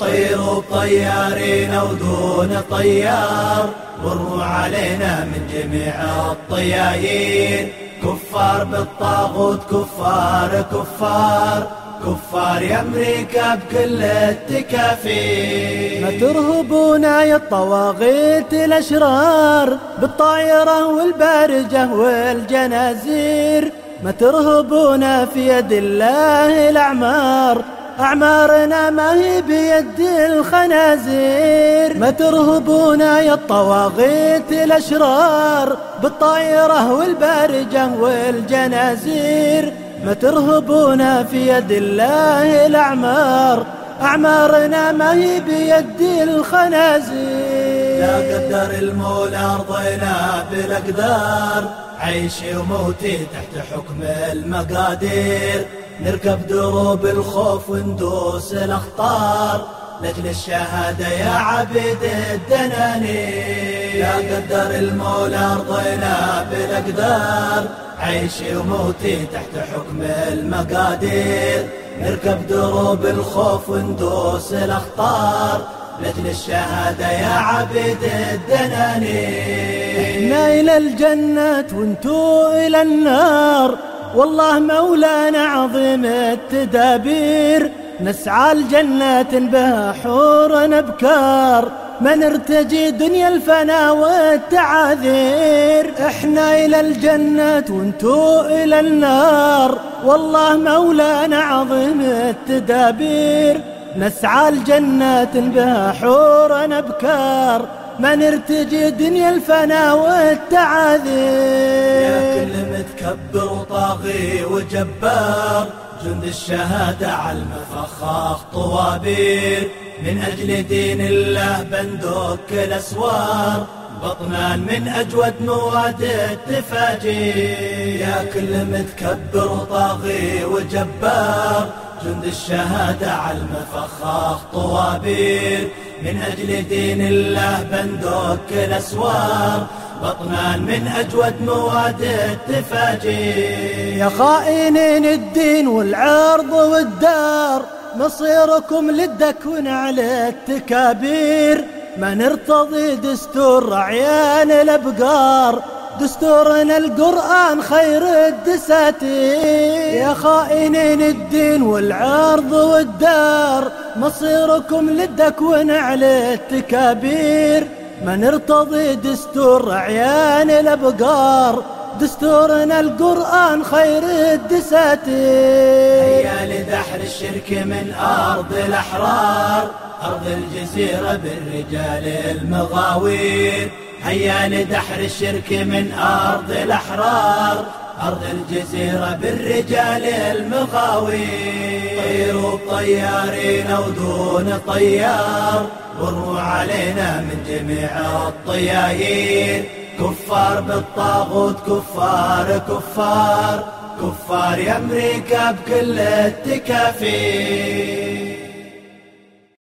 طيروا طيارين ودون طيار وروا علينا من جميع الطيايين. كفار بالطاغوت كفار كفار كفار يا أمريكا بكل التكافي ما ترهبونا يا الطواغيت الأشرار بالطائرة والبارجة والجنازير. ما ترهبونا في يد الله الأعمار أعمارنا ما هي بيد الخنازير. ما ترهبونا يا الطواغيت الأشرار. بالطائرة والبارجة والجنازير. ما ترهبونا في يد الله الأعمار. أعمارنا ما هي بيد الخنازير. لا قدر المولى أرضنا بالأقدار. عيشي وموتي تحت حكم المقادير. نركب دروب الخوف وندوس الأخطار. لجل الشهادة يا عبيد الدنانير. لا قدر المولى أرضنا بالأقدار. عيشي وموتي تحت حكم المقادير. نركب دروب الخوف وندوس الأخطار. لجل الشهادة يا عبيد الدنانير. إحنا إلى الجنة وانتو إلى النار. والله مولانا عظيم التدابير. نسعى الجنات بها حور أبكار. ما نرتجي دنيا الفنا والتعاذير. إحنا إلى الجنة وانتو إلى النار. والله مولانا عظيم التدابير. نسعى الجنات بها حور أبكار. ما نرتجي دنيا الفنا والتعاذير يا كل متكبر وطاغي وجبار جند الشهادة على المفخاخ طوابير. من أجل دين الله بندك الأسوار بطنان من أجود مواد التفاجير. يا كل متكبر وطاغي وجبار جند الشهادة على المفخاخ طوابير. من أجل دين الله بندك الأسوار. بطنان من أجود مواد التفاجير. يا خائنين الدين والعرض والدار مصيركم للدكون على التكابير. ما نرتضي دستور رعيان الأبقار دستورنا القرآن خير الدساتير يا خائنين الدين والعرض والدار مصيركم للدكون على التكابير. ما نرتضي دستور عيان الأبقار دستورنا القرآن خير الدساتير هيا لدحر الشرك من أرض الأحرار أرض الجزيرة بالرجال المغاوير. هيا لدحر الشرك من أرض الأحرار أرض الجزيرة بالرجال المغاوير. طيروا طيارين ودون طيار وروا علينا من جميع الطيايين. كفار بالطاغوت كفار كفار. كفار يا أمريكا بكل التكافير.